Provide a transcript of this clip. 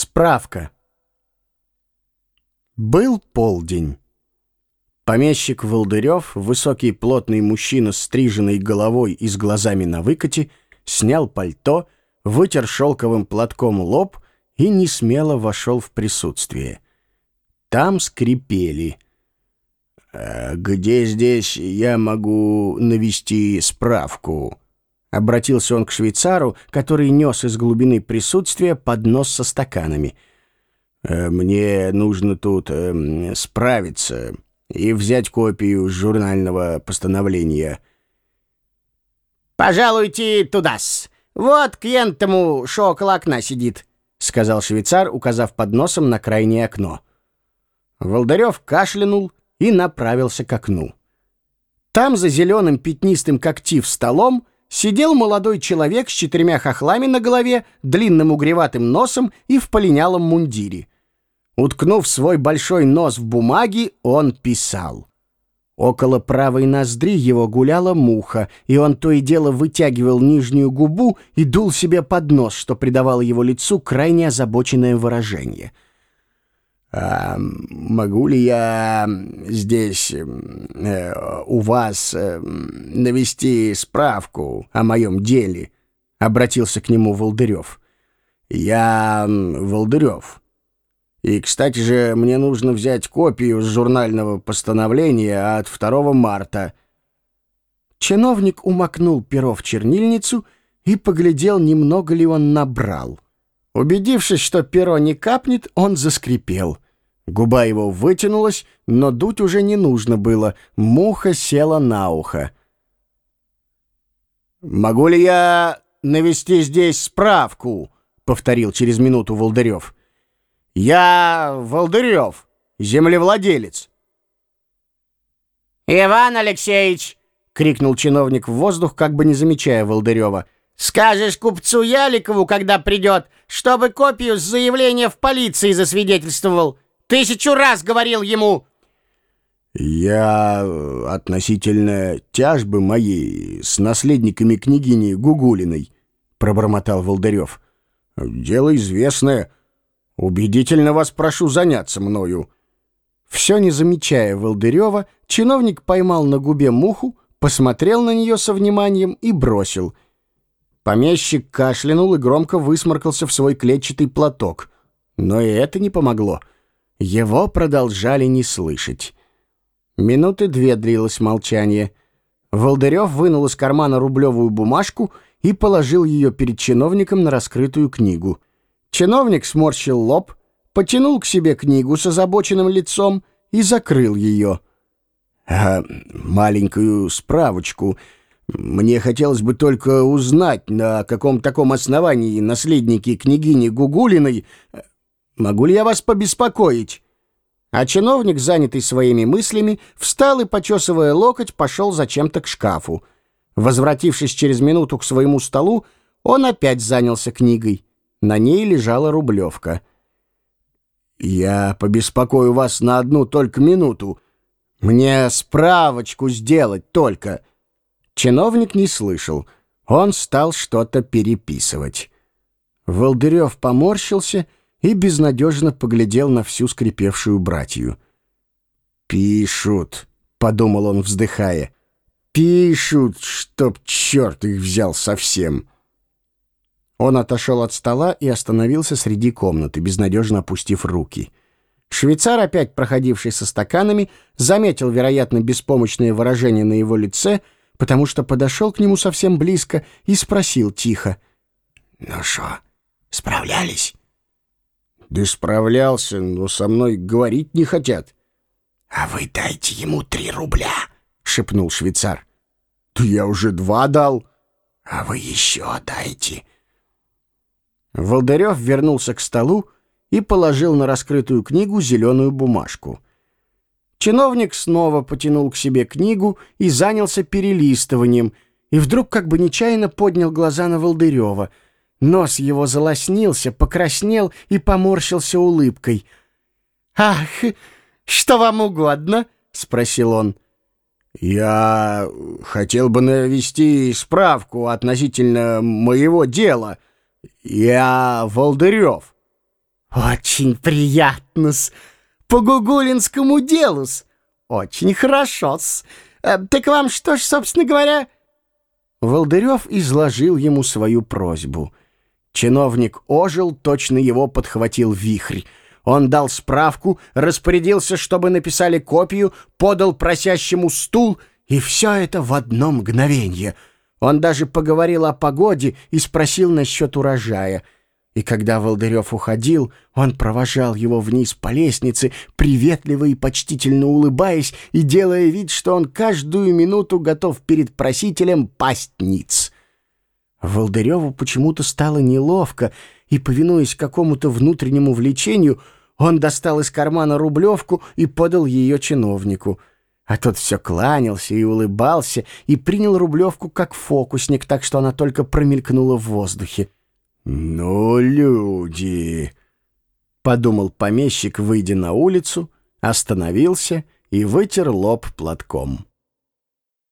Справка. Был полдень. Помещик Волдырев, высокий плотный мужчина с стриженной головой и с глазами на выкате, снял пальто, вытер шелковым платком лоб и несмело вошел в присутствие. Там скрипели. «А «Где здесь я могу навести справку?» Обратился он к швейцару, который нес из глубины присутствия поднос со стаканами. «Э, «Мне нужно тут э, справиться и взять копию журнального постановления». «Пожалуйте туда-с. Вот клиент тому, шо окна сидит», — сказал швейцар, указав подносом на крайнее окно. Волдарев кашлянул и направился к окну. Там, за зеленым пятнистым когтив столом, сидел молодой человек с четырьмя хохлами на голове, длинным угреватым носом и в полинялом мундире. Уткнув свой большой нос в бумаги, он писал. Около правой ноздри его гуляла муха, и он то и дело вытягивал нижнюю губу и дул себе под нос, что придавало его лицу крайне озабоченное выражение — а могу ли я здесь э, у вас э, навести справку о моем деле?» — обратился к нему Волдырев. «Я Волдырев. И, кстати же, мне нужно взять копию с журнального постановления от 2 марта». Чиновник умокнул перо в чернильницу и поглядел, немного ли он набрал — Убедившись, что перо не капнет, он заскрипел. Губа его вытянулась, но дуть уже не нужно было. Муха села на ухо. «Могу ли я навести здесь справку?» — повторил через минуту Волдырев. «Я Волдырев, землевладелец». «Иван Алексеевич!» — крикнул чиновник в воздух, как бы не замечая Волдырева — Скажешь купцу Яликову, когда придет, чтобы копию с заявления в полиции засвидетельствовал. Тысячу раз говорил ему. Я относительно тяжбы моей с наследниками княгини Гугулиной, пробормотал Волдырев. Дело известное. Убедительно вас прошу заняться мною. Все не замечая Волдырева, чиновник поймал на губе муху, посмотрел на нее со вниманием и бросил — Помещик кашлянул и громко высморкался в свой клетчатый платок. Но и это не помогло. Его продолжали не слышать. Минуты две длилось молчание. Волдырев вынул из кармана рублевую бумажку и положил ее перед чиновником на раскрытую книгу. Чиновник сморщил лоб, потянул к себе книгу с озабоченным лицом и закрыл ее. «А маленькую справочку мне хотелось бы только узнать, на каком таком основании наследники княгини Гугулиной... Могу ли я вас побеспокоить?» А чиновник, занятый своими мыслями, встал и, почесывая локоть, пошел зачем-то к шкафу. Возвратившись через минуту к своему столу, он опять занялся книгой. На ней лежала рублевка. «Я побеспокою вас на одну только минуту. Мне справочку сделать только». Чиновник не слышал. Он стал что-то переписывать. Волдырев поморщился и безнадежно поглядел на всю скрипевшую братью. «Пишут», — подумал он, вздыхая. «Пишут, чтоб черт их взял совсем». Он отошел от стола и остановился среди комнаты, безнадежно опустив руки. Швейцар, опять проходивший со стаканами, заметил, вероятно, беспомощное выражение на его лице — потому что подошел к нему совсем близко и спросил тихо. «Ну что, справлялись?» «Да справлялся, но со мной говорить не хотят». «А вы дайте ему три рубля», — шепнул швейцар. «Да я уже два дал». «А вы еще дайте». Волдырев вернулся к столу и положил на раскрытую книгу зеленую бумажку — Чиновник снова потянул к себе книгу и занялся перелистыванием, и вдруг как бы нечаянно поднял глаза на Волдырева. Нос его залоснился, покраснел и поморщился улыбкой. «Ах, что вам угодно?» — спросил он. «Я хотел бы навести справку относительно моего дела. Я Волдырев». «Очень приятно-с! По гугулинскому делу-с! Очень хорошо-с! Э, так вам что ж, собственно говоря...» Волдырев изложил ему свою просьбу. Чиновник ожил, точно его подхватил вихрь. Он дал справку, распорядился, чтобы написали копию, подал просящему стул, и все это в одно мгновенье. Он даже поговорил о погоде и спросил насчет урожая — и когда Волдырев уходил, он провожал его вниз по лестнице, приветливо и почтительно улыбаясь и делая вид, что он каждую минуту готов перед просителем пасть ниц. Волдыреву почему-то стало неловко, и, повинуясь какому-то внутреннему влечению, он достал из кармана рублевку и подал ее чиновнику. А тот все кланялся и улыбался, и принял рублевку как фокусник, так что она только промелькнула в воздухе. «Ну, люди!» — подумал помещик, выйдя на улицу, остановился и вытер лоб платком.